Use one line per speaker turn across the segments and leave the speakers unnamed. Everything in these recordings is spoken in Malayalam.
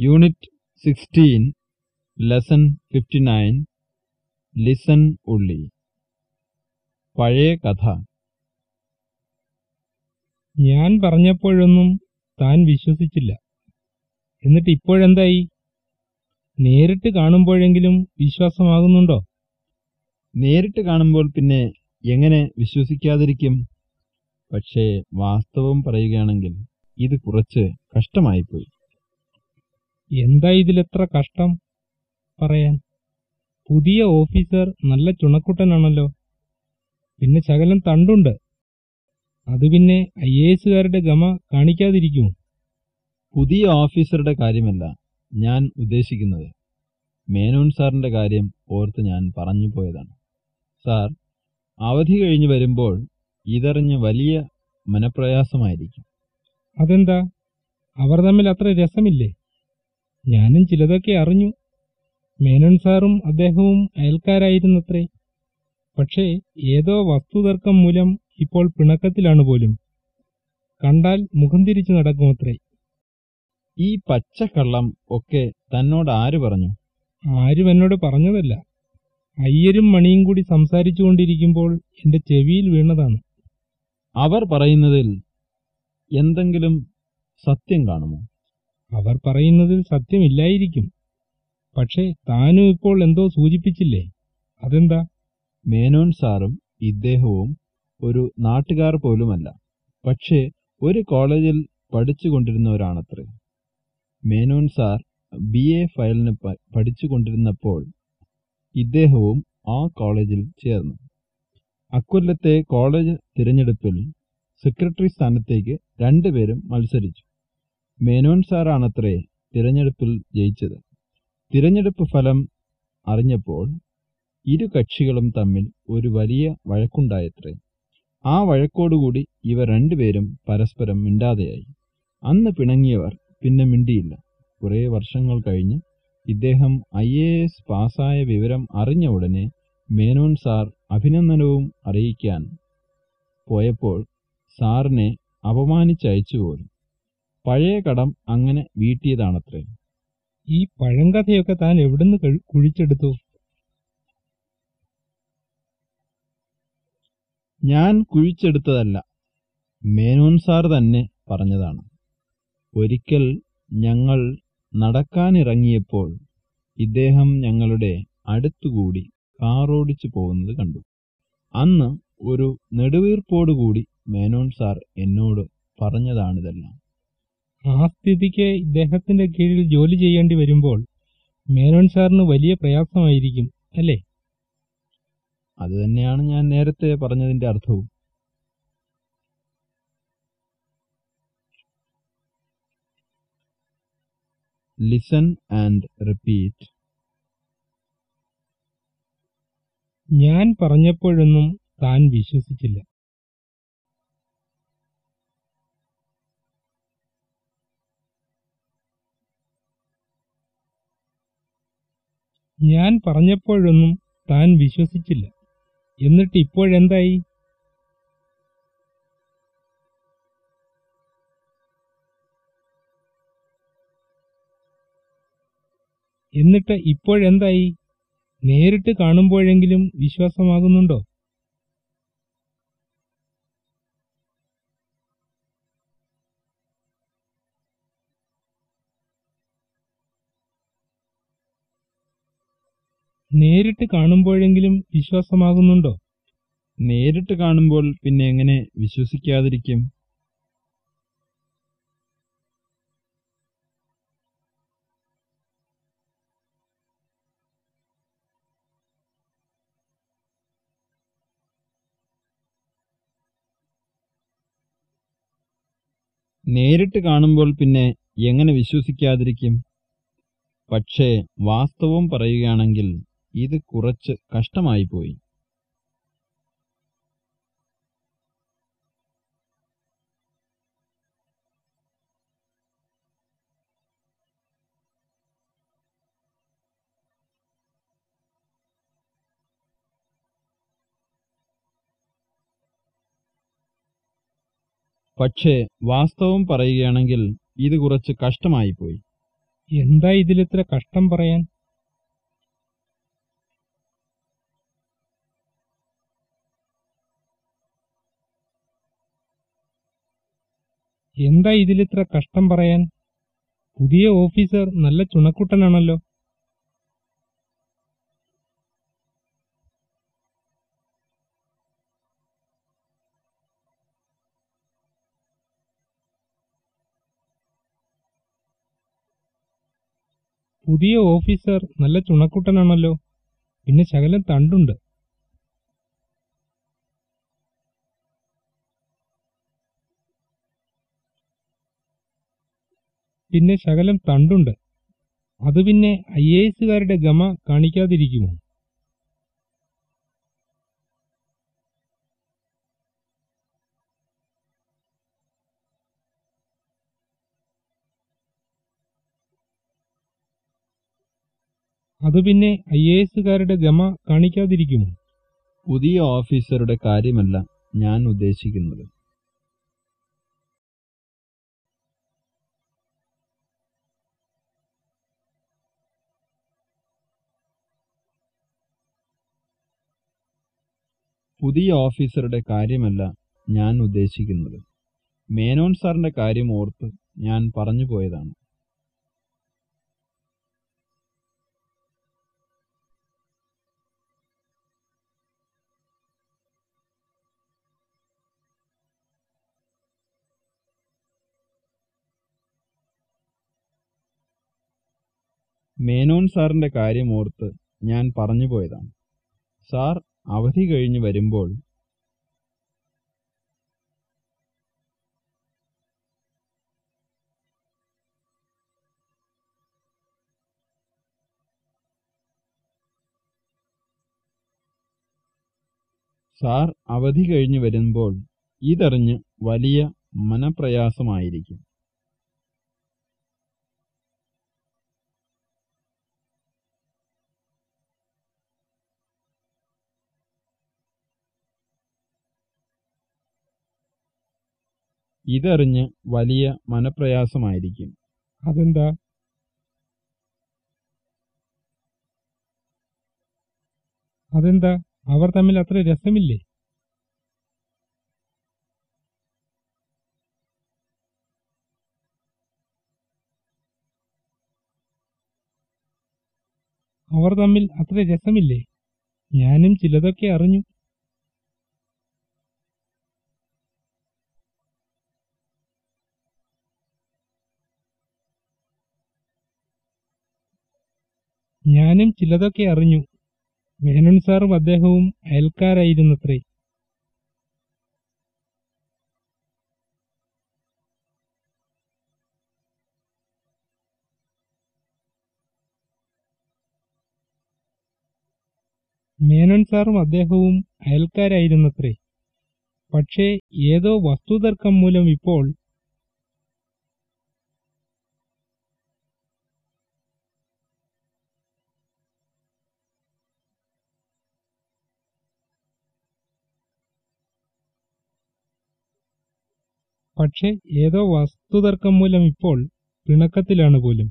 Unit sixteen lesson fifty nine listen ഉള്ളി പഴയ കഥ.
ഞാൻ പറഞ്ഞപ്പോഴൊന്നും താൻ വിശ്വസിച്ചില്ല. എന്നിട്ട് ഇപ്പോഴെന്തായി? നേരിട്ട് കാണുമ്പോഴെങ്കിലും വിശ്വാസമാകുന്നുണ്ടോ?
നേരിട്ട് കാണുമ്പോൾ പിന്നെ എങ്ങനെ വിശ്വസിക്കാതിരിക്കും? പക്ഷേ വാസ്തവം പറയുകയാണെങ്കിൽ ഇത് കുറച്ച് കഷ്ടമായിപ്പോയി.
എന്താ ഇതിലെത്ര കഷ്ടം പറയാൻ? പുതിയ ഓഫീസർ നല്ല ചുണക്കുട്ടനാണല്ലോ. പിന്നെ ശകലം തണ്ടുണ്ട്. അത് പിന്നെ ഐ എ എസുകാരുടെ ഗമ കാണിക്കാതിരിക്കും
പുതിയ ഓഫീസറുടെ കാര്യമല്ല ഞാൻ ഉദ്ദേശിക്കുന്നത്. മേനോൻ സാറിന്റെ കാര്യം ഓർത്ത് ഞാൻ പറഞ്ഞു പോയതാണ്. സാർ അവധി കഴിഞ്ഞ് വരുമ്പോൾ ഇതറിഞ്ഞ് വലിയ മനപ്രയാസമായിരിക്കും.
അതെന്താ? അവർ തമ്മിൽ അത്ര രസമില്ലേ? ഞാനും ചിലതൊക്കെ അറിഞ്ഞു. മേനോൻ സാറും അദ്ദേഹവും അയൽക്കാരായിരുന്നത്രേ. പക്ഷേ ഏതോ വസ്തുതർക്കം മൂലം ഇപ്പോൾ പിണക്കത്തിലാണ് പോലും. കണ്ടാൽ മുഖം തിരിച്ചു നടക്കുമത്രേ.
ഈ പച്ചക്കള്ളം ഒക്കെ തന്നോട് ആര് പറഞ്ഞു?
ആരും എന്നോട് പറഞ്ഞതല്ല. അയ്യരും മണിയും കൂടി സംസാരിച്ചുകൊണ്ടിരിക്കുമ്പോൾ എന്റെ ചെവിയിൽ വീണതാണ്.
അവർ പറയുന്നതിൽ എന്തെങ്കിലും സത്യം കാണുമോ?
അവർ പറയുന്നതിൽ സത്യമില്ലായിരിക്കും. പക്ഷേ താനും ഇപ്പോൾ എന്തോ സൂചിപ്പിച്ചില്ലേ? അതെന്താ?
മേനോൻ സാറും ഇദ്ദേഹവും ഒരു നാട്ടുകാർ പോലുമല്ല. പക്ഷേ ഒരു കോളേജിൽ പഠിച്ചുകൊണ്ടിരുന്നവരാണത്രേ. മേനോൻ സാർ ബി എ ഫയലിന് പഠിച്ചുകൊണ്ടിരുന്നപ്പോൾ ഇദ്ദേഹവും ആ കോളേജിൽ ചേർന്നു. അക്കൊല്ലത്തെ കോളേജ് തിരഞ്ഞെടുപ്പിൽ സെക്രട്ടറി സ്ഥാനത്തേക്ക് രണ്ടുപേരും മത്സരിച്ചു. മേനോൻ സാറാണത്രേ തിരഞ്ഞെടുപ്പിൽ ജയിച്ചത്. തിരഞ്ഞെടുപ്പ് ഫലം അറിഞ്ഞപ്പോൾ ഇരു കക്ഷികളും തമ്മിൽ ഒരു വലിയ വഴക്കുണ്ടായത്രേ. ആ വഴക്കോടുകൂടി ഇവർ രണ്ടുപേരും പരസ്പരം മിണ്ടാതെയായി. അന്ന് പിണങ്ങിയവർ പിന്നെ മിണ്ടിയില്ല. കുറേ വർഷങ്ങൾ കഴിഞ്ഞ് ഇദ്ദേഹം ഐ എ എസ് പാസ്സായ വിവരം അറിഞ്ഞ ഉടനെ മേനോൻ സാർ അഭിനന്ദനവും അറിയിക്കാൻ പോയപ്പോൾ സാറിനെ അപമാനിച്ചയച്ചു പോലും പഴയ കടം അങ്ങനെ വീട്ടിയതാണത്രേ.
ഈ പഴങ്കഥയൊക്കെ താൻ എവിടുന്ന് കുഴിച്ചെടുത്തു?
ഞാൻ കുഴിച്ചെടുത്തതല്ല മേനോൻ സാർ തന്നെ പറഞ്ഞതാണ്. ഒരിക്കൽ ഞങ്ങൾ നടക്കാനിറങ്ങിയപ്പോൾ ഇദ്ദേഹം ഞങ്ങളുടെ അടുത്തുകൂടി കാറോടിച്ചു പോകുന്നത് കണ്ടു. അന്ന് ഒരു നെടുവീർപ്പോടുകൂടി മേനോൻ സാർ എന്നോട് പറഞ്ഞതാണിതെല്ലാം.
ആ സ്ഥിതിക്ക് ഇദ്ദേഹത്തിന്റെ കീഴിൽ ജോലി ചെയ്യേണ്ടി വരുമ്പോൾ മേനോൻ സാറിന് വലിയ പ്രയാസമായിരിക്കും അല്ലേ?
അതുതന്നെയാണ് ഞാൻ നേരത്തെ പറഞ്ഞതിന്റെ അർത്ഥവും. ലിസൺ ആൻഡ് റിപ്പീറ്റ്
ഞാൻ പറഞ്ഞപ്പോഴൊന്നും താൻ വിശ്വസിച്ചില്ല. ഞാൻ പറഞ്ഞപ്പോഴൊന്നും താൻ വിശ്വസിച്ചില്ല. എന്നിട്ട് ഇപ്പോഴെന്തായി? എന്നിട്ട് ഇപ്പോഴെന്തായി? നേരിട്ട് കാണുമ്പോഴെങ്കിലും വിശ്വാസമാകുന്നുണ്ടോ? നേരിട്ട് കാണുമ്പോഴെങ്കിലും വിശ്വാസമാകുന്നുണ്ടോ?
നേരിട്ട് കാണുമ്പോൾ പിന്നെ എങ്ങനെ വിശ്വസിക്കാതിരിക്കും? നേരിട്ട് കാണുമ്പോൾ പിന്നെ എങ്ങനെ വിശ്വസിക്കാതിരിക്കും? പക്ഷേ വാസ്തവം പറയുകയാണെങ്കിൽ ഇത് കുറച്ച് കഷ്ടമായിപ്പോയി പക്ഷേ വാസ്തവം പറയുകയാണെങ്കിൽ ഇത് കുറച്ച് കഷ്ടമായിപ്പോയി
എന്താ ഇതിലിത്ര കഷ്ടം പറയാൻ? എന്താ ഇതിലിത്ര കഷ്ടം പറയാൻ? പുതിയ ഓഫീസർ നല്ല ചുണക്കുട്ടനാണല്ലോ. പുതിയ ഓഫീസർ നല്ല ചുണക്കുട്ടനാണല്ലോ. പിന്നെ ശകലം തണ്ടുണ്ട്. പിന്നെ ശകലം തണ്ടുണ്ട്. അത് പിന്നെ ഐ എ എസുകാരുടെ ഗമ കാണിക്കാതിരിക്കുമോ? അത് പിന്നെ ഐ എ എസുകാരുടെ ഗമ കാണിക്കാതിരിക്കുമോ?
പുതിയ ഓഫീസറുടെ കാര്യമല്ല ഞാൻ ഉദ്ദേശിക്കുന്നത്. പുതിയ ഓഫീസറുടെ കാര്യമല്ല ഞാൻ ഉദ്ദേശിക്കുന്നത്. മേനോൻ സാറിന്റെ കാര്യം ഓർത്ത് ഞാൻ പറഞ്ഞു പോയതാണ്. മേനോൻ സാറിന്റെ കാര്യം ഓർത്ത് ഞാൻ പറഞ്ഞു പോയതാണ്. സാർ അവധി കഴിഞ്ഞു വരുമ്പോൾ സാർ അവധി കഴിഞ്ഞു വരുമ്പോൾ ഇതറിഞ്ഞ് വലിയ മനപ്രയാസമായിരിക്കും. ഇതറിഞ്ഞ് വലിയ മനപ്രയാസമായിരിക്കും.
അതെന്താ? അതെന്താ? അവർ തമ്മിൽ അത്ര രസമില്ലേ? അവർ തമ്മിൽ അത്ര രസമില്ലേ? ഞാനും ചിലതൊക്കെ അറിഞ്ഞു. ഞാനും ചിലതൊക്കെ അറിഞ്ഞു. മേനോൻ സാറും അദ്ദേഹവും അയൽക്കാരായിരുന്നത്രേ. മേനോൻ സാറും അദ്ദേഹവും അയൽക്കാരായിരുന്നത്രേ. പക്ഷേ ഏതോ വസ്തുതർക്കം മൂലം ഇപ്പോൾ പക്ഷേ ഏതോ വസ്തുതർക്കം മൂലം ഇപ്പോൾ പിണക്കത്തിലാണ് പോലും.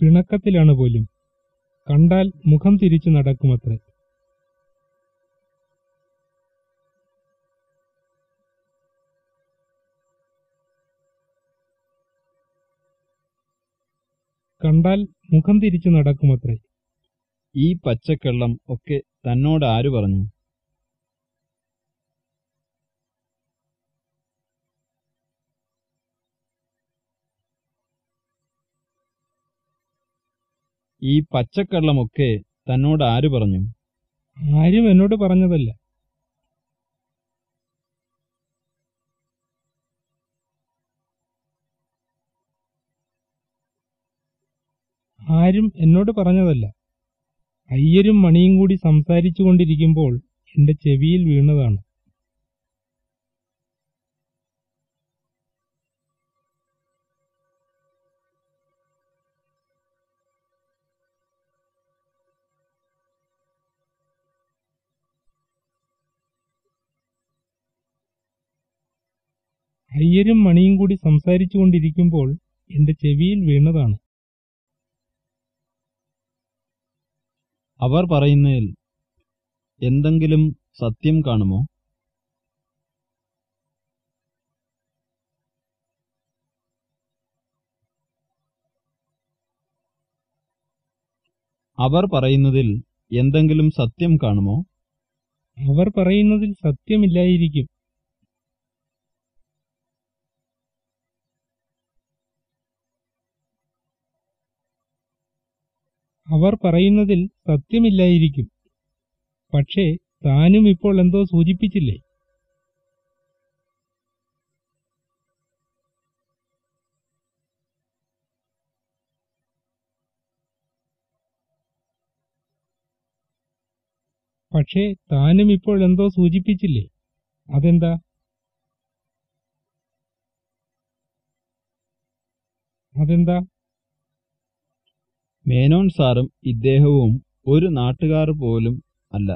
പിണക്കത്തിലാണ് പോലും. കണ്ടാൽ മുഖം തിരിച്ചു നടക്കുമത്രേ. കണ്ടാൽ മുഖം തിരിച്ചു നടക്കുമത്രേ.
ഈ പച്ചക്കള്ളം ഒക്കെ തന്നോട് ആര് പറഞ്ഞു? ഈ പച്ചക്കള്ളമൊക്കെ തന്നോട് ആര് പറഞ്ഞു?
ആരും എന്നോട് പറഞ്ഞതല്ല. ആരും എന്നോട് പറഞ്ഞതല്ല. അയ്യരും മണിയും കൂടി സംസാരിച്ചു കൊണ്ടിരിക്കുമ്പോൾ എന്റെ ചെവിയിൽ വീണതാണ്. അയ്യരും മണിയും കൂടി സംസാരിച്ചു കൊണ്ടിരിക്കുമ്പോൾ എന്റെ ചെവിയിൽ വീണതാണ്.
അവർ പറയുന്നതിൽ എന്തെങ്കിലും സത്യം കാണുമോ? അവർ പറയുന്നതിൽ എന്തെങ്കിലും സത്യം കാണുമോ?
അവർ പറയുന്നതിൽ സത്യമില്ലായിരിക്കും. അവർ പറയുന്നതിൽ സത്യമില്ലായിരിക്കും. പക്ഷേ താനും ഇപ്പോൾ എന്തോ സൂചിപ്പിച്ചില്ലേ? പക്ഷേ താനും ഇപ്പോൾ എന്തോ സൂചിപ്പിച്ചില്ലേ? അതെന്താ? അതെന്താ?
മേനോൻ സാറും ഇദ്ദേഹവും ഒരു നാട്ടുകാർ പോലും അല്ല.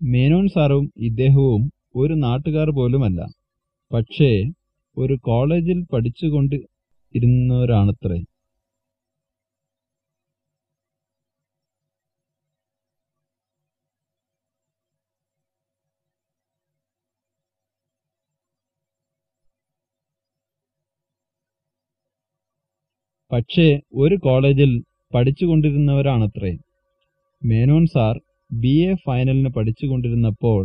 മേനോൻ സാറും ഇദ്ദേഹവും ഒരു നാട്ടുകാർ പോലുമല്ല പക്ഷേ ഒരു കോളേജിൽ പഠിച്ചുകൊണ്ട് ഇരുന്നവരാണത്രേ. പക്ഷേ ഒരു കോളേജിൽ പഠിച്ചുകൊണ്ടിരുന്നവരാണത്രേ. മേനോൻ സാർ ബി എ ഫൈനലിന് പഠിച്ചുകൊണ്ടിരുന്നപ്പോൾ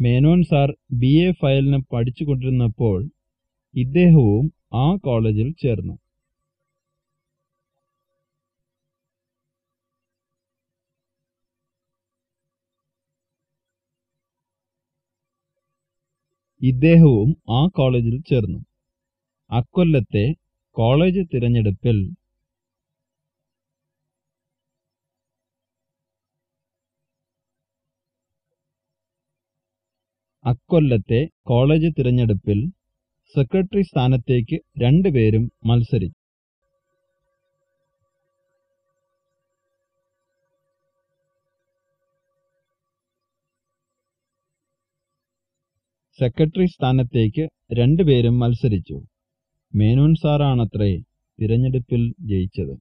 മേനോൻ സാർ ബി എ ഫയലിന് പഠിച്ചുകൊണ്ടിരുന്നപ്പോൾ ഇദ്ദേഹവും ആ കോളേജിൽ ചേർന്നു. ഇദ്ദേഹവും ആ കോളേജിൽ ചേർന്നു. അക്കൊല്ലത്തെ കോളേജ് തിരഞ്ഞെടുപ്പിൽ അക്കൊല്ലത്തെ കോളേജ് തിരഞ്ഞെടുപ്പിൽ സെക്രട്ടറി സ്ഥാനത്തേക്ക് രണ്ടുപേരും മത്സരിച്ചു. സെക്രട്ടറി സ്ഥാനത്തേക്ക് രണ്ടുപേരും മത്സരിച്ചു. മേനോൻ സാറാണത്രേ തിരഞ്ഞെടുപ്പിൽ ജയിച്ചത്.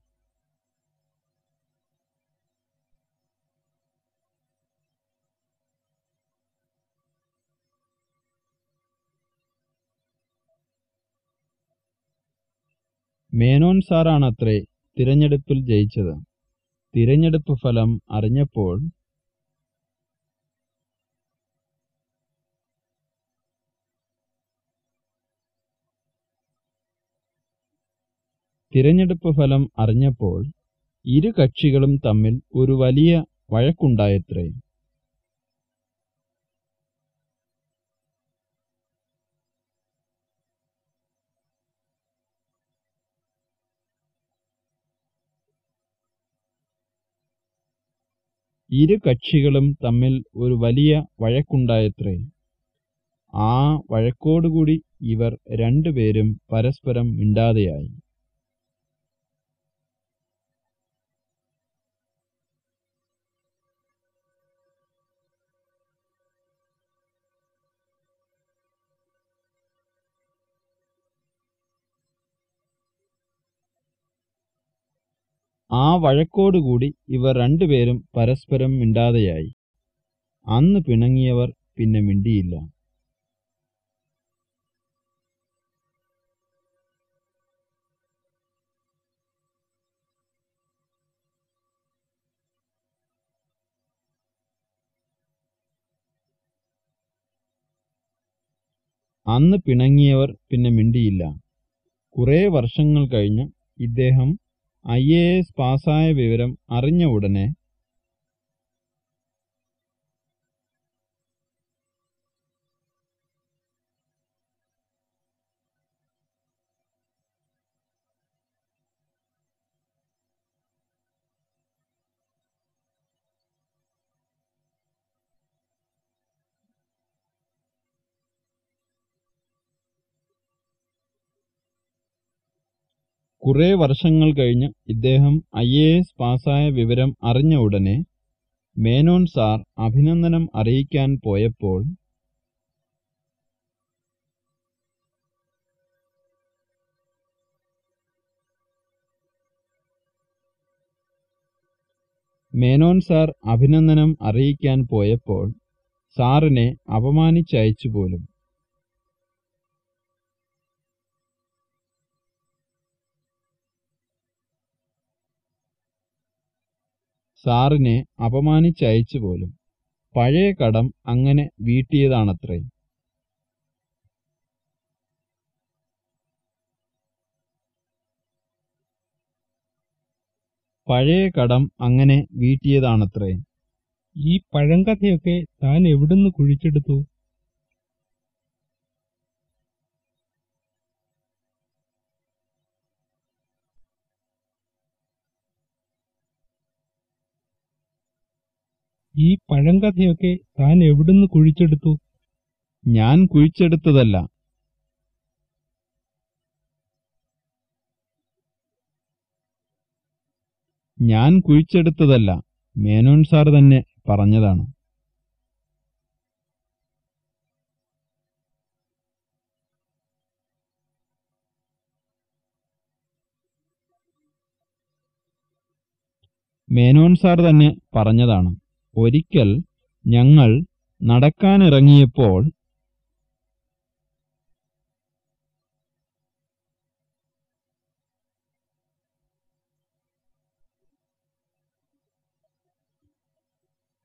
മേനോൻ സാറാണത്രേ തിരഞ്ഞെടുപ്പിൽ ജയിച്ചത്. തിരഞ്ഞെടുപ്പ് ഫലം അറിഞ്ഞപ്പോൾ തിരഞ്ഞെടുപ്പ് ഫലം അറിഞ്ഞപ്പോൾ ഇരു കക്ഷികളും തമ്മിൽ ഒരു വലിയ വഴക്കുണ്ടായത്രേ. ഇരു കക്ഷികളും തമ്മിൽ ഒരു വലിയ വഴക്കുണ്ടായത്രേ. ആ വഴക്കോടുകൂടി ഇവർ രണ്ടുപേരും പരസ്പരം മിണ്ടാതെയായി. ആ വഴക്കോടുകൂടി ഇവർ രണ്ടുപേരും പരസ്പരം മിണ്ടാതെയായി. അന്ന് പിണങ്ങിയവർ പിന്നെ മിണ്ടിയില്ല. അന്ന് പിണങ്ങിയവർ പിന്നെ മിണ്ടിയില്ല. കുറേ വർഷങ്ങൾ കഴിഞ്ഞ് ഇദ്ദേഹം ഐ എ എസ് പാസ്സായ വിവരം അറിഞ്ഞ ഉടനെ കുറെ വർഷങ്ങൾ കഴിഞ്ഞ് ഇദ്ദേഹം ഐ എ എസ് പാസ്സായ വിവരം അറിഞ്ഞ ഉടനെ മേനോൻ സാർ അഭിനന്ദനം അറിയിക്കാൻ പോയപ്പോൾ മേനോൻ സാർ അഭിനന്ദനം അറിയിക്കാൻ പോയപ്പോൾ സാറിനെ അപമാനിച്ചയച്ചു പോലും. സാറിനെ അപമാനിച്ചയച്ചു പോലും. പഴയ കടം അങ്ങനെ വീട്ടിയതാണത്രേ. പഴയ കടം അങ്ങനെ വീട്ടിയതാണത്രേ.
ഈ പഴങ്കഥയൊക്കെ താൻ എവിടുന്ന് കുഴിച്ചെടുത്തു? ഈ പഴങ്കഥയൊക്കെ താൻ എവിടുന്ന് കുഴിച്ചെടുത്തു?
ഞാൻ കുഴിച്ചെടുത്തതല്ല. ഞാൻ കുഴിച്ചെടുത്തതല്ല. മേനോൻ സാർ തന്നെ പറഞ്ഞതാണ്. മേനോൻ സാർ തന്നെ പറഞ്ഞതാണ്. ഒരിക്കൽ ഞങ്ങൾ നടക്കാനിറങ്ങിയപ്പോൾ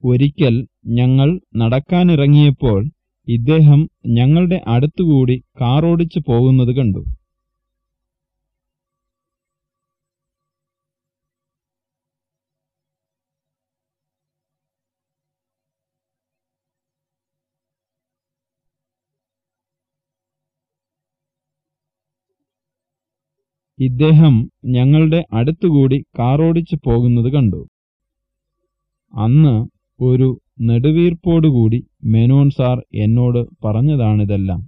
ഒരിക്കൽ ഞങ്ങൾ നടക്കാനിറങ്ങിയപ്പോൾ ഇദ്ദേഹം ഞങ്ങളുടെ അടുത്തുകൂടി കാറോടിച്ചു പോകുന്നത് കണ്ടു. ഇദ്ദേഹം ഞങ്ങളുടെ അടുത്തുകൂടി കാറോടിച്ചു പോകുന്നത് കണ്ടു. അന്ന് ഒരു നെടുവീർപ്പോടുകൂടി മേനോൻ സാർ എന്നോട് പറഞ്ഞതാണിതെല്ലാം.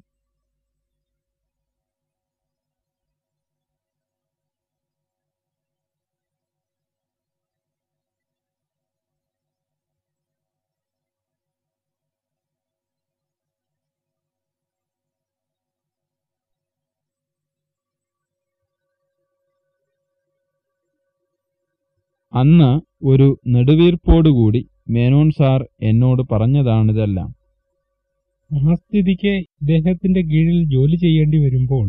അന്ന് ഒരു നെടുവീർപ്പോടുകൂടി മേനോൻ സാർ എന്നോട് പറഞ്ഞതാണിതെല്ലാം.
ആ സ്ഥിതിക്ക് ഇദ്ദേഹത്തിന്റെ കീഴിൽ ജോലി ചെയ്യേണ്ടി വരുമ്പോൾ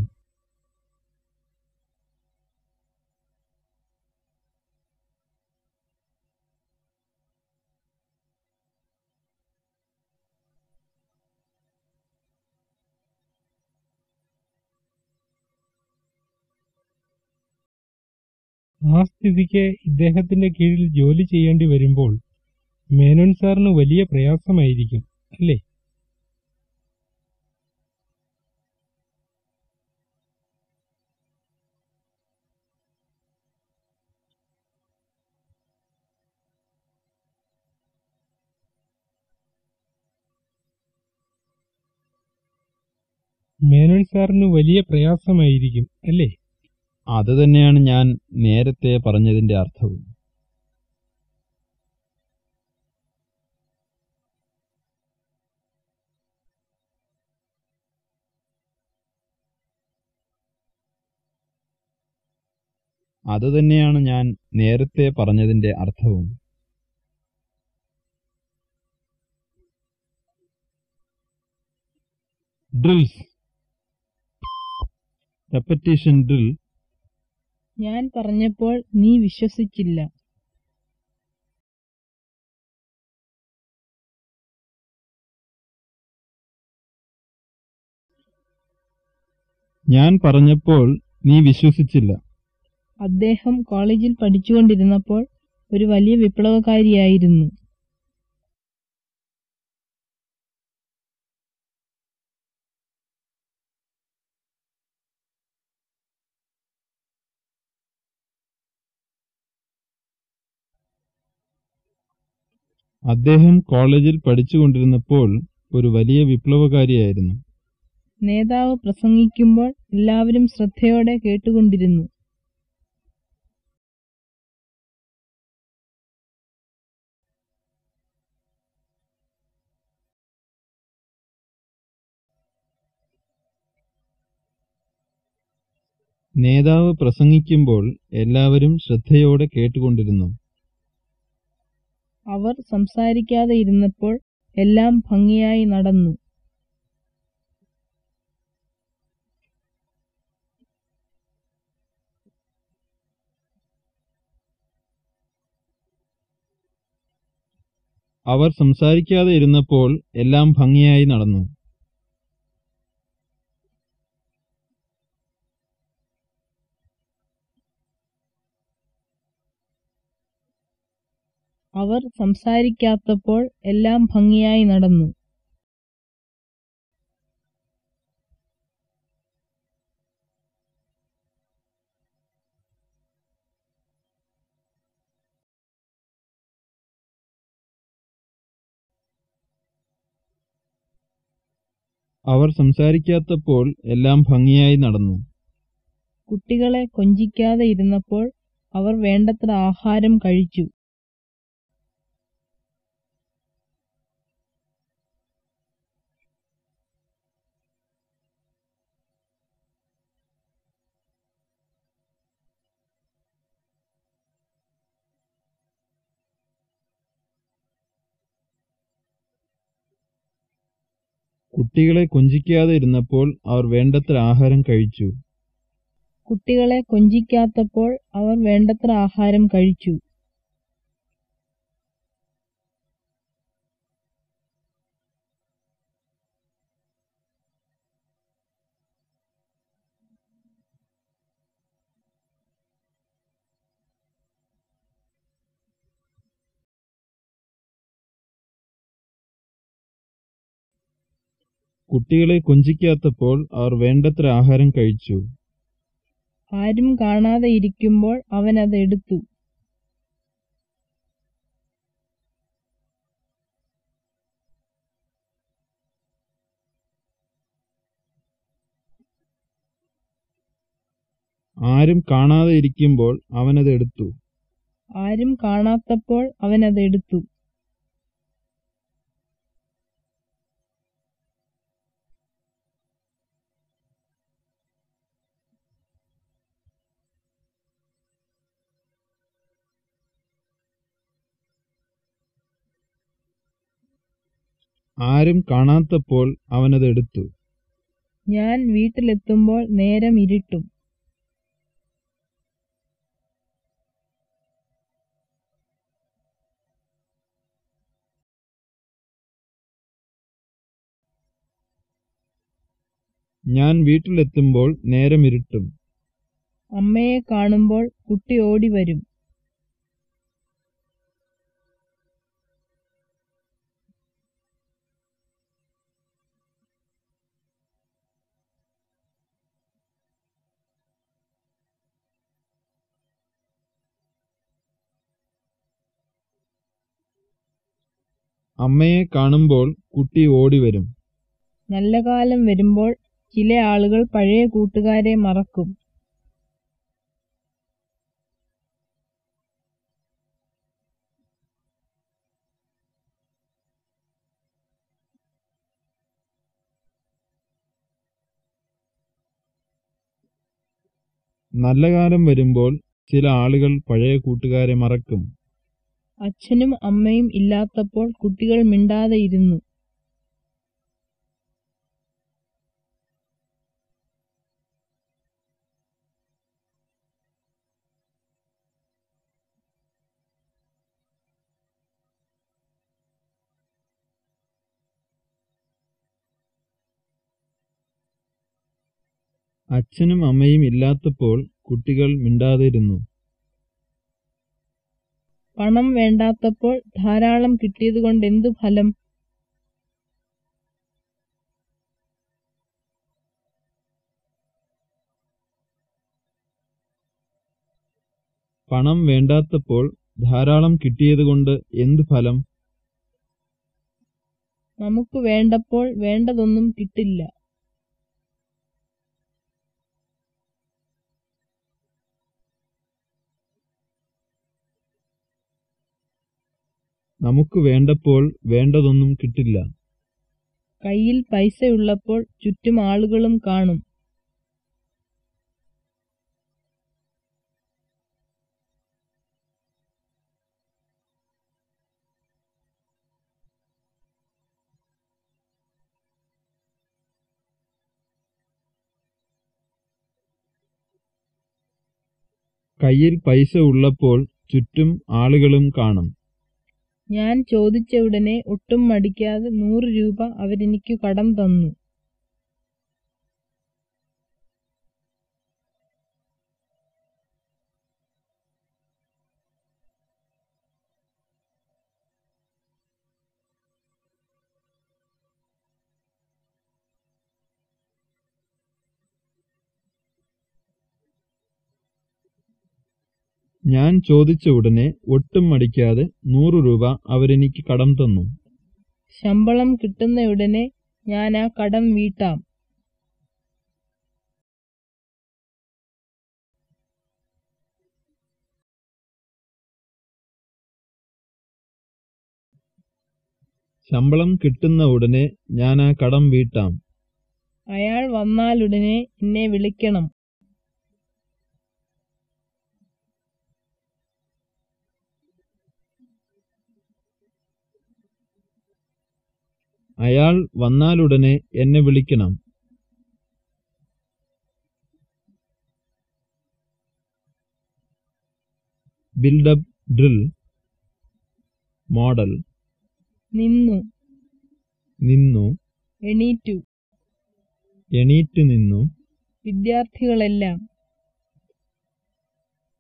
ആ സ്ഥിതിക്ക് ഇദ്ദേഹത്തിന്റെ കീഴിൽ ജോലി ചെയ്യേണ്ടി വരുമ്പോൾ മേനോൻ സാറിന് വലിയ പ്രയാസമായിരിക്കും അല്ലേ? മേനോൻ സാറിന് വലിയ പ്രയാസമായിരിക്കും അല്ലേ?
അത് തന്നെയാണ് ഞാൻ നേരത്തെ പറഞ്ഞതിന്റെ അർത്ഥവും. അത് തന്നെയാണ് ഞാൻ നേരത്തെ പറഞ്ഞതിന്റെ അർത്ഥവും. ഡ്രിൽസ്. റെപ്പറ്റീഷൻ ഡ്രിൽ
ഞാൻ പറഞ്ഞപ്പോൾ നീ വിശ്വസിച്ചില്ല.
ഞാൻ പറഞ്ഞപ്പോൾ നീ വിശ്വസിച്ചില്ല.
അദ്ദേഹം കോളേജിൽ പഠിച്ചുകൊണ്ടിരുന്നപ്പോൾ ഒരു വലിയ വിപ്ലവകാരിയായിരുന്നു.
അദ്ദേഹം കോളേജിൽ പഠിച്ചുകൊണ്ടിരുന്നപ്പോൾ ഒരു വലിയ വിപ്ലവകാരിയായിരുന്നു.
നേതാവ് പ്രസംഗിക്കുമ്പോൾ എല്ലാവരും ശ്രദ്ധയോടെ കേട്ടുകൊണ്ടിരുന്നു.
നേതാവ് പ്രസംഗിക്കുമ്പോൾ എല്ലാവരും ശ്രദ്ധയോടെ കേട്ടുകൊണ്ടിരുന്നു.
അവർ സംസാരിക്കാതെ ഇരുന്നപ്പോൾ എല്ലാം ഭംഗിയായി നടന്നു.
അവർ സംസാരിക്കാതെ ഇരുന്നപ്പോൾ എല്ലാം ഭംഗിയായി നടന്നു.
അവർ സംസാരിക്കാത്തപ്പോൾ എല്ലാം ഭംഗിയായി നടന്നു.
അവർ സംസാരിക്കാത്തപ്പോൾ എല്ലാം ഭംഗിയായി നടന്നു.
കുട്ടികളെ കൊഞ്ചിക്കാതെ ഇരുന്നപ്പോൾ അവർ വേണ്ടത്ര ആഹാരം കഴിച്ചു.
കുട്ടികളെ കൊഞ്ചിക്കാതെ ഇരുന്നപ്പോൾ അവർ വേണ്ടത്ര ആഹാരം കഴിച്ചു.
കുട്ടികളെ കൊഞ്ചിക്കാത്തപ്പോൾ അവർ വേണ്ടത്ര ആഹാരം കഴിച്ചു.
കുട്ടികളെ കൊഞ്ചിക്കാത്തപ്പോൾ അവർ വേണ്ടത്ര ആഹാരം കഴിച്ചു.
ആരും കാണാതെ ഇരിക്കുമ്പോൾ അവൻ അത് എടുത്തു.
ആരും കാണാതെ ഇരിക്കുമ്പോൾ അവനത് എടുത്തു.
ആരും കാണാത്തപ്പോൾ അവനത് അത് എടുത്തു.
ആരും കാണാത്തപ്പോൾ അവനത് എടുത്തു.
ഞാൻ വീട്ടിലെത്തുമ്പോൾ നേരം ഇരുട്ടും.
ഞാൻ വീട്ടിലെത്തുമ്പോൾ നേരം ഇരുട്ടും.
അമ്മയെ കാണുമ്പോൾ കുട്ടി ഓടി വരും
അമ്മയെ കാണുമ്പോൾ കുട്ടി ഓടിവരും.
നല്ല കാലം വരുമ്പോൾ ചില ആളുകൾ പഴയ കൂട്ടുകാരെ മറക്കും.
നല്ല കാലം വരുമ്പോൾ ചില ആളുകൾ പഴയ കൂട്ടുകാരെ മറക്കും.
അച്ഛനും അമ്മയും ഇല്ലാത്തപ്പോൾ കുട്ടികൾ മിണ്ടാതെ ഇരുന്നു
അച്ഛനും അമ്മയും ഇല്ലാത്തപ്പോൾ കുട്ടികൾ മിണ്ടാതിരുന്നു.
പണം വേണ്ടാത്തപ്പോൾ ധാരാളം കിട്ടിയതുകൊണ്ട് എന്തു ഫലം?
പണം വേണ്ടാത്തപ്പോൾ ധാരാളം കിട്ടിയതുകൊണ്ട് എന്ത് ഫലം?
നമുക്ക് വേണ്ടപ്പോൾ വേണ്ടതൊന്നും കിട്ടില്ല.
നമുക്ക് വേണ്ടപ്പോൾ വേണ്ടതൊന്നും കിട്ടില്ല.
കയ്യിൽ പൈസയുള്ളപ്പോൾ ചുറ്റും ആളുകളും കാണും.
കയ്യിൽ പൈസ ഉള്ളപ്പോൾ ചുറ്റും ആളുകളും കാണും.
ഞാൻ ചോദിച്ച ഉടനെ ഒട്ടും മടിക്കാതെ നൂറ് രൂപ അവരെനിക്കു കടം തന്നു.
ഞാൻ ചോദിച്ച ഉടനെ ഒട്ടും മടിക്കാതെ നൂറു രൂപ അവരെനിക്ക് കടം തന്നു.
ശമ്പളം കിട്ടുന്നയുടനെ ഞാൻ ആ കടം വീട്ടാം.
ശമ്പളം കിട്ടുന്ന ഉടനെ ഞാൻ ആ കടം വീട്ടാം.
അയാൾ വന്നാലുടനെ എന്നെ വിളിക്കണം.
അയാൾ വന്നാലുടനെ എന്നെ വിളിക്കണം. Build up drill model.
നിന്നു.
നിന്നു.
എണീറ്റു.
എണീറ്റു നിന്നു.
വിദ്യാർത്ഥികളെല്ലാം.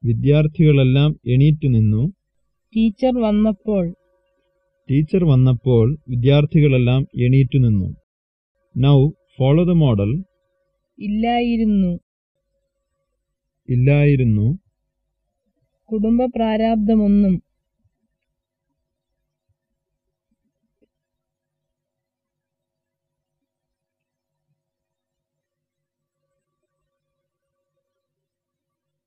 വിദ്യാർത്ഥികളെല്ലാം എണീറ്റു നിന്നു.
ടീച്ചർ വന്നപ്പോൾ
ടീച്ചർ വന്നപ്പോൾ വിദ്യാർത്ഥികളെല്ലാം എണീറ്റു നിന്നു. Now follow the model.
ഇല്ലായിരുന്നു.
ഇല്ലായിരുന്നു.
കുടുംബ പ്രാരാബ്ദമൊന്നും.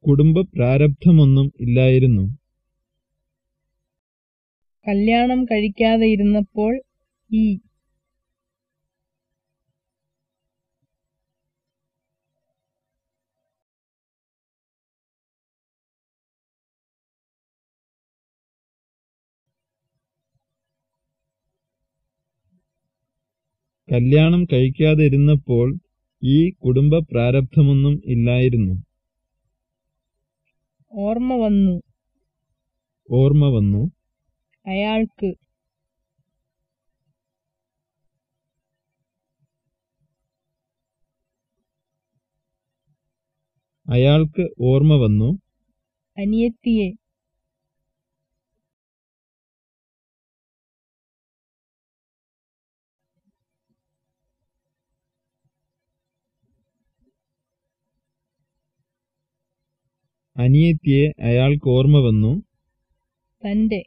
കുടുംബ പ്രാരബ്ധമൊന്നും ഇല്ലായിരുന്നു.
കല്യാണം കഴിക്കാതെ ഇരുന്നപ്പോൾ ഈ
കല്യാണം കഴിക്കാതെ ഇരുന്നപ്പോൾ ഈ കുടുംബ പ്രാരബ്ധമൊന്നും ഇല്ലായിരുന്നു.
ഓർമ്മ വന്നു.
ഓർമ്മ വന്നു.
അയാൾക്ക്
അയാൾക്ക് ഓർമ്മ വന്നു.
അനിയത്തിയെ
അനിയത്തിയെ അയാൾക്ക് ഓർമ്മ വന്നു.
തന്റെ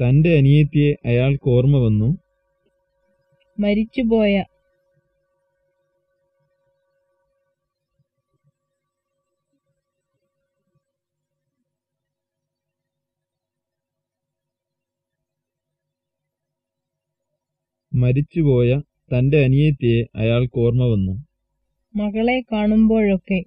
തന്റെ അനിയത്തിയെ അയാൾക്ക് ഓർമ്മ വന്നു.
മരിച്ചുപോയ
മരിച്ചുപോയ തന്റെ അനിയത്തിയെ അയാൾക്ക് ഓർമ്മ വന്നു.
മകളെ കാണുമ്പോഴൊക്കെ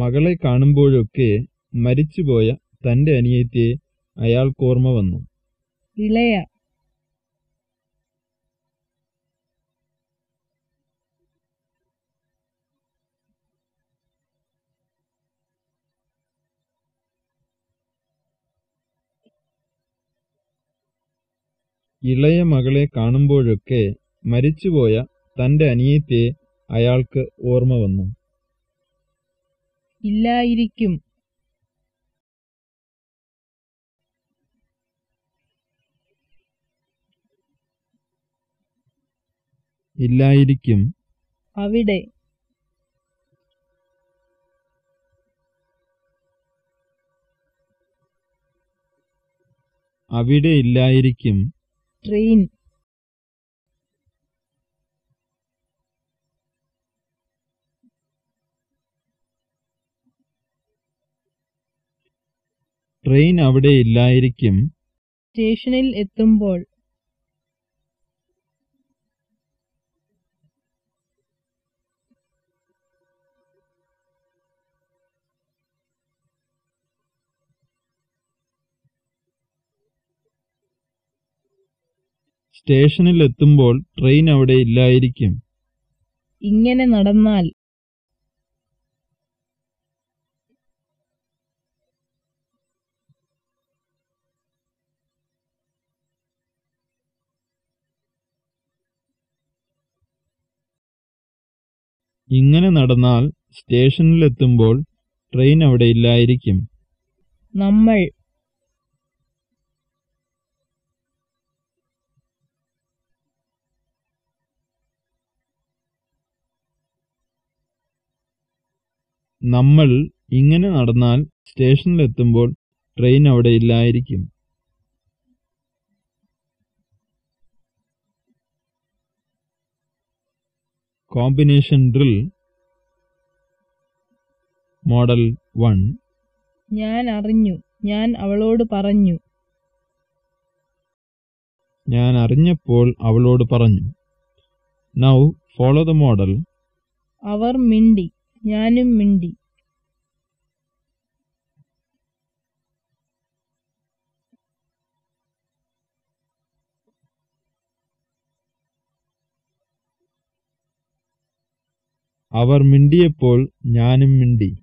മകളെ കാണുമ്പോഴൊക്കെ മരിച്ചുപോയ തന്റെ അനിയത്തിയെ അയാൾക്കോർമ്മ വന്നു.
ഇളയ.
ഇളയ മകളെ കാണുമ്പോഴൊക്കെ മരിച്ചുപോയ തന്റെ അനിയത്തിയെ അയാൾക്ക് ഓർമ്മ വന്നു.
ഇല്ലായിരിക്കും.
ഇല്ലായിരിക്കും.
അവിടെ.
അവിടെ ഇല്ലായിരിക്കും.
ട്രെയിൻ.
ട്രെയിൻ അവിടെ ഇല്ലായിരിക്കും.
സ്റ്റേഷനിൽ എത്തുമ്പോൾ
സ്റ്റേഷനിൽ എത്തുമ്പോൾ ട്രെയിൻ അവിടെ ഇല്ലായിരിക്കും.
ഇങ്ങനെ നടന്നാൽ
ഇങ്ങനെ നടന്നാൽ സ്റ്റേഷനിലെത്തുമ്പോൾ ട്രെയിൻ അവിടെ ഇല്ലായിരിക്കും.
നമ്മൾ
നമ്മൾ ഇങ്ങനെ നടന്നാൽ സ്റ്റേഷനിലെത്തുമ്പോൾ ട്രെയിൻ അവിടെ ഇല്ലായിരിക്കും. Combination drill model one.
ഞാൻ അറിഞ്ഞു. ഞാൻ അവളോട് പറഞ്ഞു.
ഞാൻ അറിഞ്ഞപ്പോൾ അവളോട് പറഞ്ഞു. നൗ ഫോളോ ദ മോഡൽ
അവർ മിണ്ടി. ഞാനും മിണ്ടി.
അവർ മിണ്ടിയപ്പോൾ ഞാനും മിണ്ടി.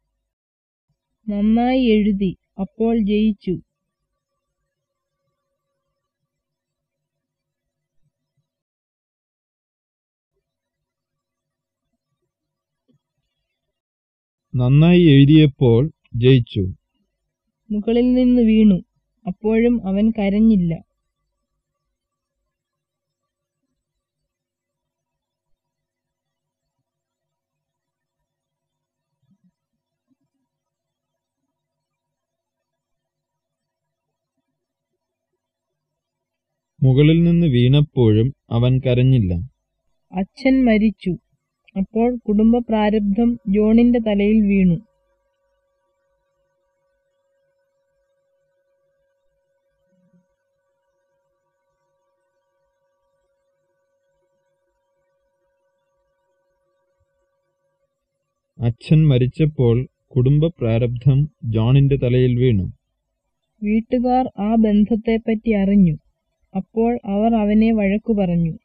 നന്നായി എഴുതി. അപ്പോൾ ജയിച്ചു.
നന്നായി എഴുതിയപ്പോൾ ജയിച്ചു.
മുകളിൽ നിന്ന് വീണു. അപ്പോഴും അവൻ കരഞ്ഞില്ല.
മുകളിൽ നിന്ന് വീണപ്പോഴും അവൻ കരഞ്ഞില്ല.
അച്ഛൻ മരിച്ചു. അപ്പോൾ കുടുംബ പ്രാരബ്ധം ജോണിന്റെ തലയിൽ വീണു.
അച്ഛൻ മരിച്ചപ്പോൾ കുടുംബ പ്രാരബ്ധം ജോണിന്റെ തലയിൽ വീണു.
വീട്ടുകാർ ആ ബന്ധത്തെപ്പറ്റി അറിഞ്ഞു. അപ്പോൾ അവർ അവനെ വഴക്കു പറഞ്ഞു.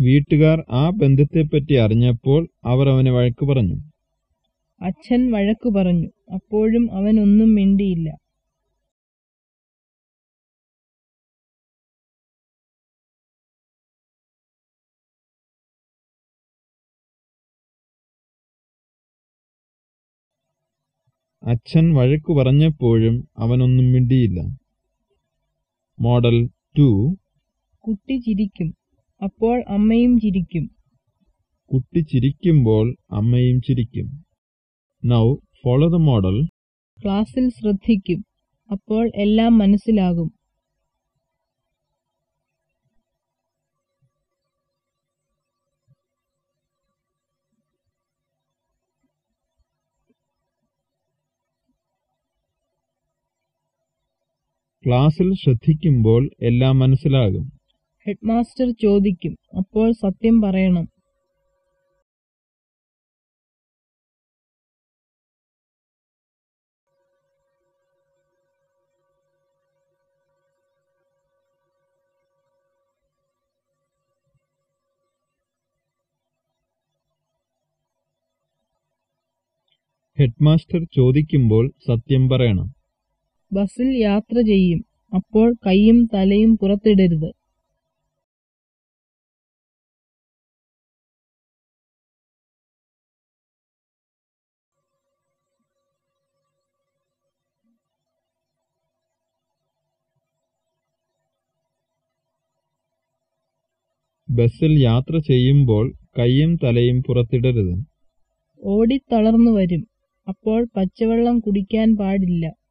വീട്ടുകാർ ആ ബന്ധത്തെപ്പറ്റി അറിഞ്ഞപ്പോൾ അവർ അവനെ വഴക്കു പറഞ്ഞു.
അച്ഛൻ വഴക്കു പറഞ്ഞു. അപ്പോഴും അവനൊന്നും മിണ്ടിയില്ല.
അച്ഛൻ വഴക്കു പറഞ്ഞപ്പോഴും അവനൊന്നും മിണ്ടിയില്ല. Model two.
കുട്ടി ചിരിക്കും. അപ്പോൾ അമ്മയും ചിരിക്കും.
കുട്ടി ചിരിക്കുമ്പോൾ അമ്മയും ചിരിക്കും. നൗ ഫോളോ ദ മോഡൽ
ക്ലാസ്സിൽ ശ്രദ്ധിക്കും. അപ്പോൾ എല്ലാം മനസ്സിലാകും.
ക്ലാസ്സിൽ ശ്രദ്ധിക്കുമ്പോൾ എല്ലാം മനസ്സിലാകും.
ഹെഡ്മാസ്റ്റർ ചോദിക്കും അപ്പോൾ സത്യം പറയണം.
ഹെഡ്മാസ്റ്റർ ചോദിക്കുമ്പോൾ സത്യം പറയണം.
ബസ്സിൽ യാത്ര ചെയ്യും. അപ്പോൾ കൈയും തലയും പുറത്തിടരുത്.
ബസ്സിൽ യാത്ര ചെയ്യുമ്പോൾ കൈയും തലയും പുറത്തിടരുത്.
ഓടിത്തളർന്നു വരും. അപ്പോൾ പച്ചവെള്ളം കുടിക്കാൻ പാടില്ല.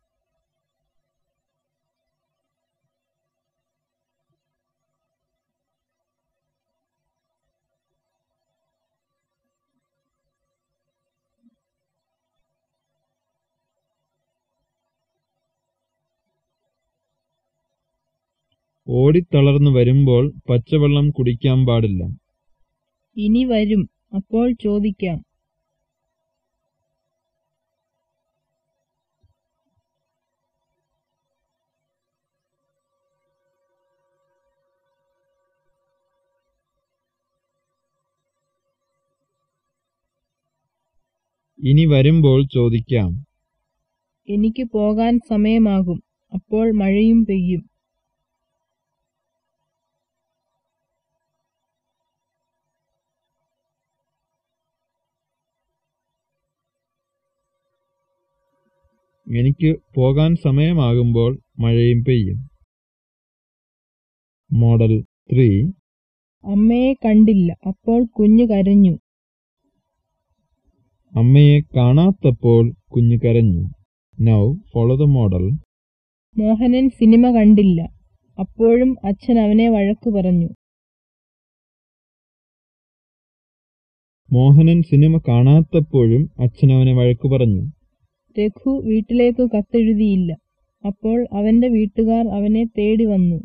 ഓടിത്തളർന്നു വരുമ്പോൾ പച്ചവെള്ളം കുടിക്കാൻ പാടില്ല.
ഇനി വരും. അപ്പോൾ ചോദിക്കാം.
ഇനി വരുമ്പോൾ ചോദിക്കാം.
എനിക്ക് പോകാൻ സമയമാകും. അപ്പോൾ മഴയും പെയ്യും.
എനിക്ക് പോകാൻ സമയമാകുമ്പോൾ മഴയും പെയ്യും. Model three.
അമ്മയെ കണ്ടില്ല. അപ്പോൾ കുഞ്ഞു കരഞ്ഞു.
അമ്മയെ കാണാത്തപ്പോൾ കുഞ്ഞു കരഞ്ഞു. Now follow the model.
Mohanan cinema കണ്ടില്ല. അപ്പോഴും അച്ഛൻ അവനെ വഴക്ക് പറഞ്ഞു.
മോഹനൻ സിനിമ കാണാത്തപ്പോഴും അച്ഛൻ അവനെ വഴക്ക് പറഞ്ഞു.
രഘു വീട്ടിലേക്ക് കത്തെഴുതിയില്ല. അപ്പോൾ അവന്റെ വീട്ടുകാർ അവനെ തേടി വന്നു.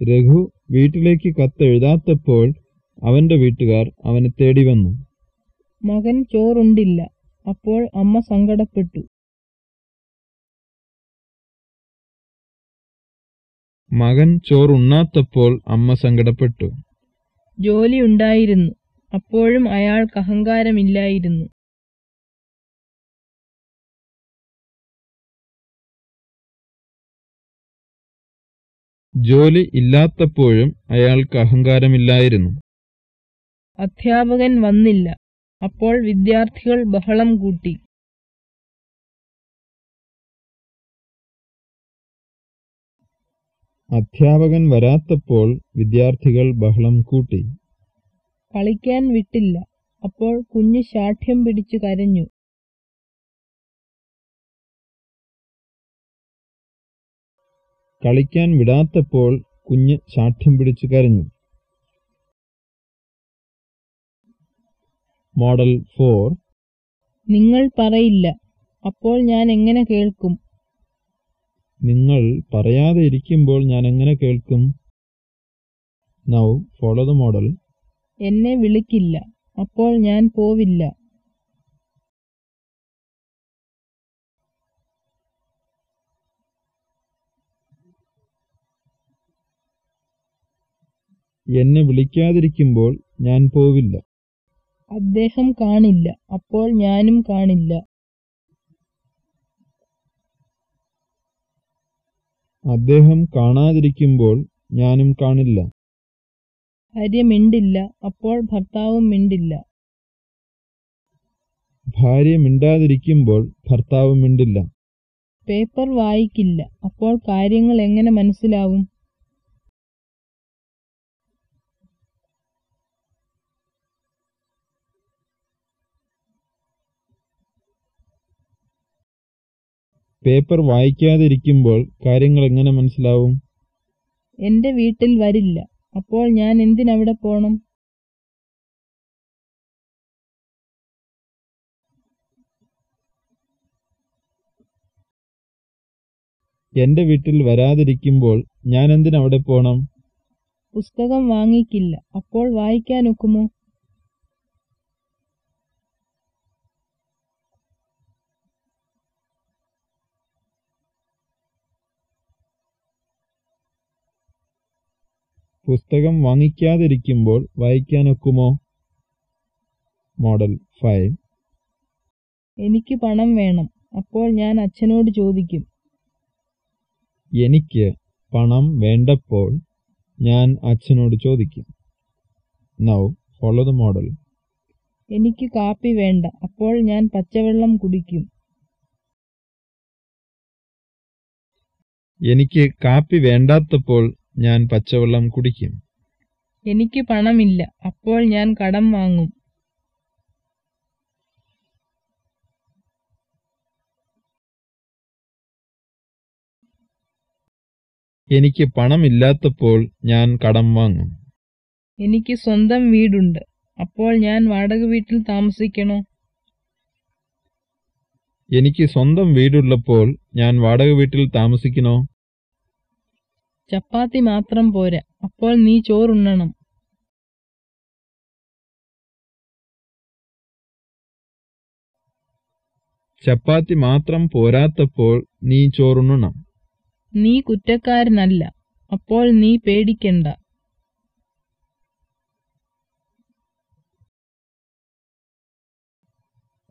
രഘു വീട്ടിലേക്ക് കത്തെഴുതാത്തപ്പോൾ അവന്റെ വീട്ടുകാർ അവനെ തേടി വന്നു.
മകൻ ചോറുണ്ടില്ല. അപ്പോൾ അമ്മ സങ്കടപ്പെട്ടു.
മകൻ ചോറുണ്ണാത്തപ്പോൾ അമ്മ സങ്കടപ്പെട്ടു.
ജോലി ഉണ്ടായിരുന്നു അപ്പോഴും അയാൾക്ക് അഹങ്കാരമില്ലായിരുന്നു.
ജോലി ഇല്ലാത്തപ്പോഴും അയാൾക്ക് അഹങ്കാരമില്ലായിരുന്നു.
അധ്യാപകൻ വന്നില്ല. അപ്പോൾ വിദ്യാർത്ഥികൾ ബഹളം കൂട്ടി.
അധ്യാപകൻ വരാത്തപ്പോൾ വിദ്യാർത്ഥികൾ ബഹളം കൂട്ടി.
കളിക്കാൻ വിട്ടില്ല. അപ്പോൾ കുഞ്ഞ് ശാഠ്യം പിടിച്ചു കരഞ്ഞു.
കളിക്കാൻ വിടാത്തപ്പോൾ കുഞ്ഞ് ശാഠ്യം പിടിച്ചു കരഞ്ഞു. Model four.
നിങ്ങൾ പറയില്ല. അപ്പോൾ ഞാൻ എങ്ങനെ കേൾക്കും?
നിങ്ങൾ പറയാതെ ഇരിക്കുമ്പോൾ ഞാൻ എങ്ങനെ കേൾക്കും? നൗ ഫോളോ ദ മോഡൽ
എന്നെ വിളിക്കില്ല. അപ്പോൾ ഞാൻ പോവില്ല.
എന്നെ വിളിക്കാതിരിക്കുമ്പോൾ ഞാൻ പോവില്ല.
അദ്ദേഹം കാണില്ല. അപ്പോൾ ഞാനും കാണില്ല.
അദ്ദേഹം കാണാതിരിക്കുമ്പോൾ ഞാനും കാണില്ല.
ഭാര്യ മിണ്ടില്ല. അപ്പോൾ ഭർത്താവും മിണ്ടില്ല.
ഭാര്യ മിണ്ടാതിരിക്കുമ്പോൾ ഭർത്താവും മിണ്ടില്ല.
പേപ്പർ വായിക്കില്ല. അപ്പോൾ കാര്യങ്ങൾ എങ്ങനെ മനസ്സിലാവും?
പേപ്പർ വായിക്കാതിരിക്കുമ്പോൾ കാര്യങ്ങൾ എങ്ങനെ മനസ്സിലാവും?
എന്റെ വീട്ടിൽ വരില്ല. അപ്പോൾ ഞാൻ എന്തിനവിടെ പോണം?
എന്റെ വീട്ടിൽ വരാതിരിക്കുമ്പോൾ ഞാൻ എന്തിനവിടെ പോണം?
പുസ്തകം വാങ്ങിക്കില്ല. അപ്പോൾ വായിക്കാനൊക്കുമോ?
പുസ്തകം വാങ്ങിക്കാതിരിക്കുമ്പോൾ വായിക്കാനൊക്കുമോ? Model five.
എനിക്ക് പണം വേണം. അപ്പോൾ ഞാൻ അച്ഛനോട് ചോദിക്കും.
എനിക്ക് പണം വേണ്ടപ്പോൾ ഞാൻ അച്ഛനോട് ചോദിക്കും. നൗ ഫോളോ ദ മോഡൽ
എനിക്ക് കാപ്പി വേണ്ട. അപ്പോൾ ഞാൻ പച്ചവെള്ളം കുടിക്കും.
എനിക്ക് കാപ്പി വേണ്ടാത്തപ്പോൾ ഞാൻ പച്ചവെള്ളം കുടിക്കും.
എനിക്ക് പണമില്ല അപ്പോൾ ഞാൻ കടം വാങ്ങും.
എനിക്ക് പണമില്ലാത്തപ്പോൾ ഞാൻ കടം വാങ്ങും.
എനിക്ക് സ്വന്തം വീടുണ്ട് അപ്പോൾ ഞാൻ വാടക വീട്ടിൽ താമസിക്കണോ?
എനിക്ക് സ്വന്തം വീടുള്ളപ്പോൾ ഞാൻ വാടക വീട്ടിൽ താമസിക്കണോ?
ചപ്പാത്തി മാത്രം പോരാ. അപ്പോൾ നീ ചോറുണ്ണണം.
ചപ്പാത്തി മാത്രം പോരാത്തപ്പോൾ നീ ചോറുണ്ണണം.
നീ കുറ്റക്കാരനല്ല. അപ്പോൾ നീ പേടിക്കണ്ട.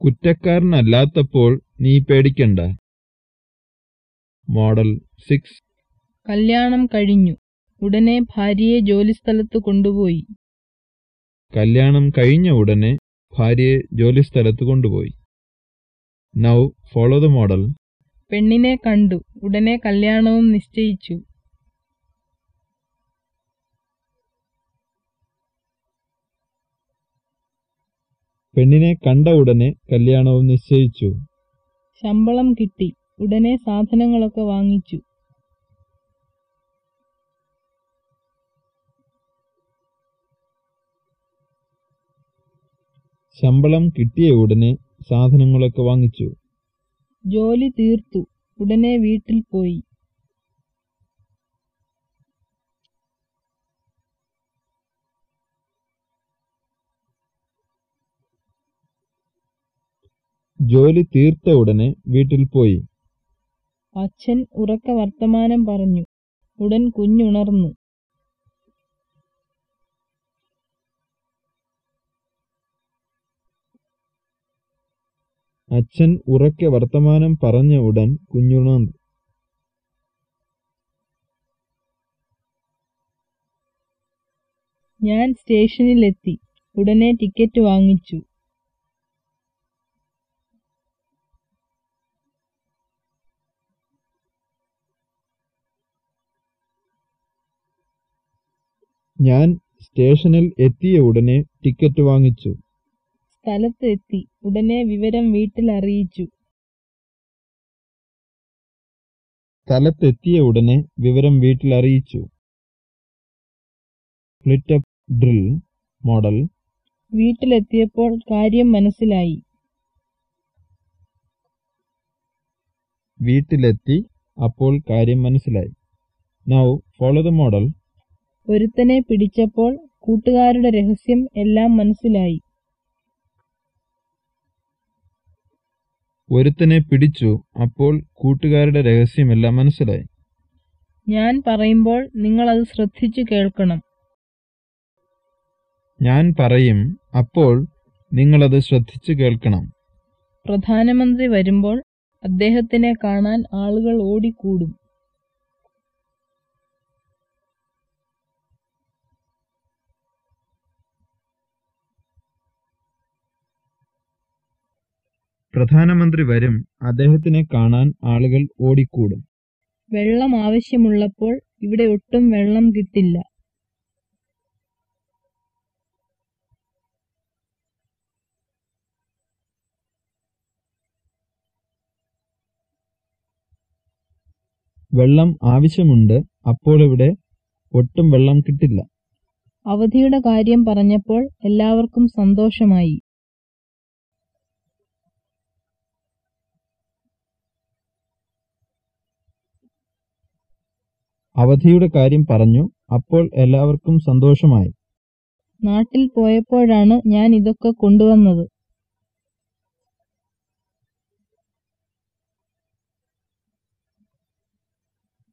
കുറ്റക്കാരനല്ലാത്തപ്പോൾ നീ പേടിക്കണ്ട. Model six.
കല്യാണം കഴിഞ്ഞു. ഉടനെ ഭാര്യയെ ജോലിസ്ഥലത്ത് കൊണ്ടുപോയി.
കല്യാണം കഴിഞ്ഞ ഉടനെ ഭാര്യയെ ജോലിസ്ഥലത്ത് കൊണ്ടുപോയി. നൗ ഫോളോ ദ മോഡൽ
പെണ്ണിനെ കണ്ടു. ഉടനെ കല്യാണവും നിശ്ചയിച്ചു.
പെണ്ണിനെ കണ്ട ഉടനെ കല്യാണവും നിശ്ചയിച്ചു.
ശമ്പളം കിട്ടി. ഉടനെ സാധനങ്ങളൊക്കെ വാങ്ങിച്ചു.
ശമ്പളം കിട്ടിയ ഉടനെ സാധനങ്ങളൊക്കെ വാങ്ങിച്ചു.
ജോലി തീർത്തു. ഉടനെ വീട്ടിൽ പോയി.
ജോലി തീർത്ത ഉടനെ വീട്ടിൽ പോയി.
അച്ഛൻ ഉറക്ക വർത്തമാനം പറഞ്ഞു. ഉടൻ കുഞ്ഞുണർന്നു.
അച്ഛൻ ഉറക്കെ വർത്തമാനം പറഞ്ഞ ഉടൻ കുഞ്ഞുണർന്നു
ഞാൻ സ്റ്റേഷനിലെത്തി. ഉടനെ ടിക്കറ്റ് വാങ്ങിച്ചു.
ഞാൻ സ്റ്റേഷനിൽ എത്തിയ ഉടനെ ടിക്കറ്റ് വാങ്ങിച്ചു.
സ്ഥലത്ത് എത്തി ഉടനെ വിവരം വീട്ടിൽ അറിയിച്ചു
സ്ഥലത്തെത്തിയ ഉടനെ വിവരം വീട്ടിൽ അറിയിച്ചു ഡ്രിൽ മോഡൽ
വീട്ടിലെത്തിയപ്പോൾ കാര്യം മനസ്സിലായി.
വീട്ടിലെത്തി അപ്പോൾ കാര്യം മനസ്സിലായി. നൗ ഫോളോ ദ മോഡൽ
ഒരുത്തനെ പിടിച്ചപ്പോൾ കൂട്ടുകാരുടെ രഹസ്യം എല്ലാം മനസ്സിലായി.
ഒരുത്തനെ പിടിച്ചു അപ്പോൾ കൂട്ടുകാരുടെ രഹസ്യമെല്ലാം മനസ്സിലായി.
ഞാൻ പറയുമ്പോൾ നിങ്ങൾ അത് ശ്രദ്ധിച്ചു കേൾക്കണം.
ഞാൻ പറയും അപ്പോൾ നിങ്ങൾ അത് ശ്രദ്ധിച്ചു കേൾക്കണം.
പ്രധാനമന്ത്രി വരുമ്പോൾ അദ്ദേഹത്തിനെ കാണാൻ ആളുകൾ ഓടിക്കൂടും.
പ്രധാനമന്ത്രി വരും അദ്ദേഹത്തിനെ കാണാൻ ആളുകൾ ഓടിക്കൂടും.
വെള്ളം ആവശ്യമുള്ളപ്പോൾ ഇവിടെ ഒട്ടും വെള്ളം കിട്ടില്ല.
വെള്ളം ആവശ്യമുണ്ട് അപ്പോൾ ഇവിടെ ഒട്ടും വെള്ളം കിട്ടില്ല.
അവധിയുടെ കാര്യം പറഞ്ഞപ്പോൾ എല്ലാവർക്കും സന്തോഷമായി.
അവധിയുടെ കാര്യം പറഞ്ഞു. അപ്പോൾ എല്ലാവർക്കും സന്തോഷമായി.
നാട്ടിൽ പോയപ്പോഴാണ് ഞാൻ ഇതൊക്കെ കൊണ്ടുവന്നത്.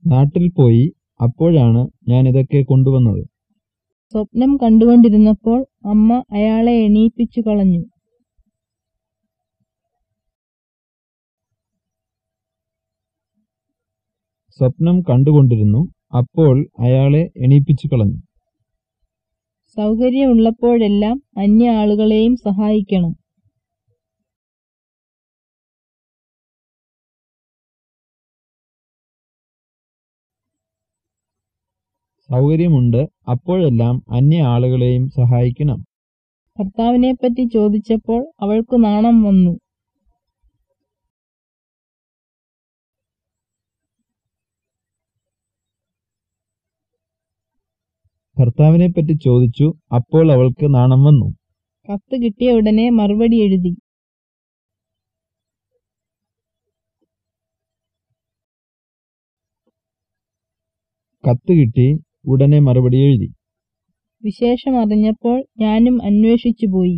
നാട്ടിൽ പോയി അപ്പോഴാണ് ഞാൻ ഇതൊക്കെ കൊണ്ടുവന്നത്.
സ്വപ്നം കണ്ടുകൊണ്ടിരുന്നപ്പോൾ അമ്മ അയാളെ എണീപ്പിച്ചു കളഞ്ഞു.
സ്വപ്നം കണ്ടുകൊണ്ടിരുന്നു. അപ്പോൾ അയാളെ എണീപ്പിച്ചു കളഞ്ഞു
സൗകര്യമുള്ളപ്പോഴെല്ലാം അന്യ ആളുകളെയും സഹായിക്കണം.
സൗകര്യമുണ്ട്. അപ്പോഴെല്ലാം അന്യ ആളുകളെയും സഹായിക്കണം.
ഭർത്താവിനെപ്പറ്റി ചോദിച്ചപ്പോൾ അവൾക്ക് നാണം വന്നു.
ഭർത്താവിനെപ്പറ്റി ചോദിച്ചു അപ്പോൾ അവൾക്ക് നാണം വന്നു.
കത്ത് കിട്ടിയ ഉടനെ മറുപടി എഴുതി.
കത്ത് കിട്ടി ഉടനെ മറുപടി എഴുതി.
വിശേഷം അറിഞ്ഞപ്പോൾ ഞാനും അന്വേഷിച്ചു പോയി.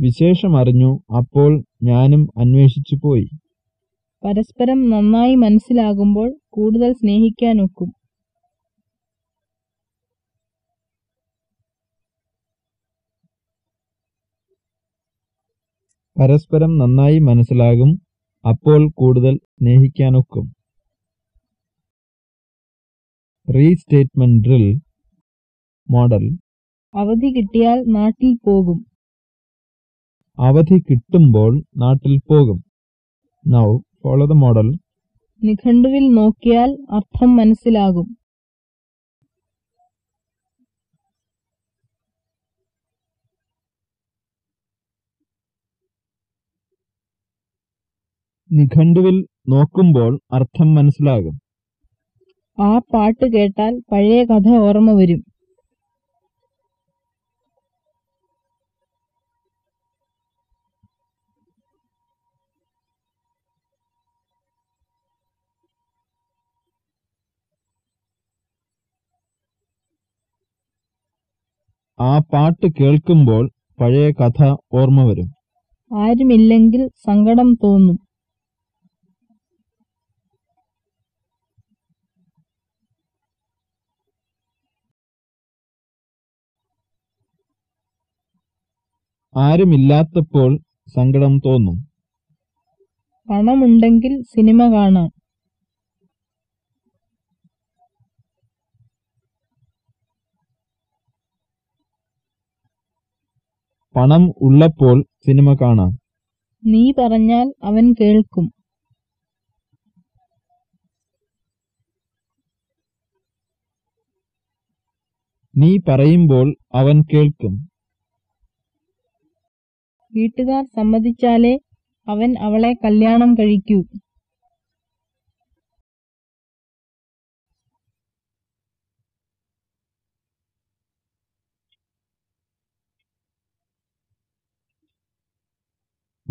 വിശേഷമറിഞ്ഞു. അപ്പോൾ ഞാനും അന്വേഷിച്ചു പോയി.
പരസ്പരം നന്നായി മനസ്സിലാകുമ്പോൾ കൂടുതൽ സ്നേഹിക്കാനൊക്കും.
പരസ്പരം നന്നായി മനസ്സിലാകും അപ്പോൾ കൂടുതൽ സ്നേഹിക്കാനൊക്കും. Restatement drill model.
അവധി കിട്ടിയാൽ നാട്ടിൽ പോകും.
അവധി കിട്ടുമ്പോൾ നാട്ടിൽ പോകും. നൗ ഫോളോ ദ മോഡൽ
നിഘണ്ടുവിൽ നോക്കിയാൽ അർത്ഥം മനസ്സിലാകും.
നിഘണ്ടുവിൽ നോക്കുമ്പോൾ അർത്ഥം മനസ്സിലാകും.
ആ പാട്ട് കേട്ടാൽ പഴയ കഥ ഓർമ്മ വരും.
ആ പാട്ട് കേൾക്കുമ്പോൾ പഴയ കഥ ഓർമ്മ വരും.
ആരുമില്ലെങ്കിൽ സങ്കടം തോന്നും.
ആരുമില്ലാത്തപ്പോൾ സങ്കടം തോന്നും.
പണമുണ്ടെങ്കിൽ സിനിമ കാണാം.
പണം ഉള്ളപ്പോൾ സിനിമ കാണാം.
നീ പറഞ്ഞാൽ അവൻ കേൾക്കും.
നീ പറയുമ്പോൾ അവൻ കേൾക്കും.
വീട്ടുകാർ സമ്മതിച്ചാലേ അവൻ അവളെ കല്യാണം കഴിക്കൂ.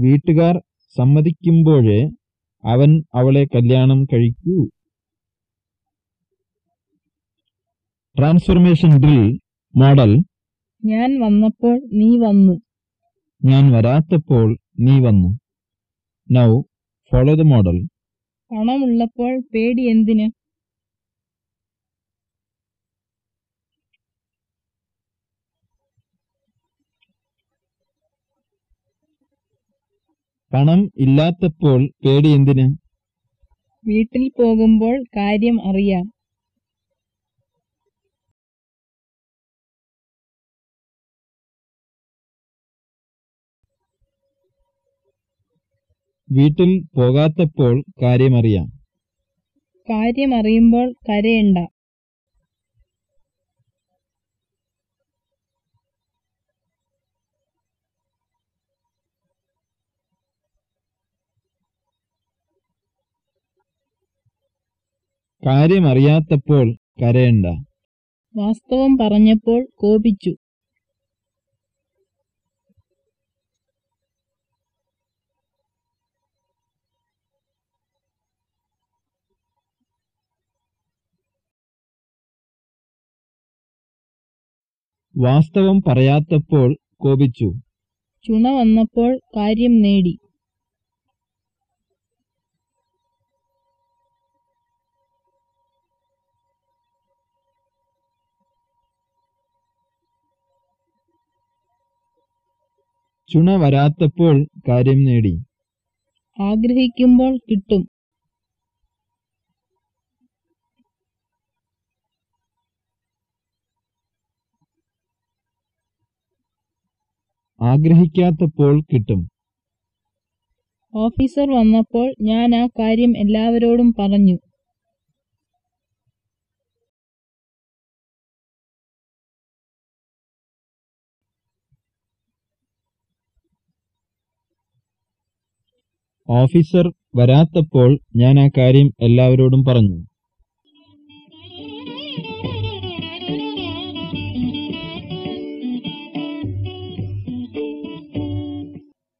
വീട്ടുകാർ സമ്മതിക്കുമ്പോഴേ അവൻ അവളെ കല്യാണം കഴിക്കൂ. ട്രാൻസ്ഫോർമേഷൻ ഡ്രിൽ മോഡൽ
ഞാൻ വന്നപ്പോൾ നീ വന്നു.
ഞാൻ വരാത്തപ്പോൾ നീ വന്നു. നൗ ഫോളോ ദ മോഡൽ
പണമുള്ളപ്പോൾ പേടി എന്തിന്?
പണം ഇല്ലാത്തപ്പോൾ പേടി എന്തിന്?
വീട്ടിൽ പോകുമ്പോൾ കാര്യം അറിയാം.
വീട്ടിൽ പോകാത്തപ്പോൾ കാര്യമറിയാം
കാര്യമറിയുമ്പോൾ കരയണ്ട.
കാര്യമറിയാത്തപ്പോൾ കരയണ്ട.
വാസ്തവം പറഞ്ഞപ്പോൾ കോപിച്ചു.
വാസ്തവം പറയാത്തപ്പോൾ കോപിച്ചു.
ചുണ വന്നപ്പോൾ കാര്യം നേടി.
ചുണ വരാത്തപ്പോൾ കാര്യം നേടി.
ആഗ്രഹിക്കുമ്പോൾ കിട്ടും.
ആഗ്രഹിക്കാത്തപ്പോൾ കിട്ടും.
ഓഫീസർ വന്നപ്പോൾ ഞാൻ ആ കാര്യം എല്ലാവരോടും പറഞ്ഞു.
ഓഫീസർ വരാത്തപ്പോൾ ഞാൻ ആ കാര്യം എല്ലാവരോടും പറഞ്ഞു.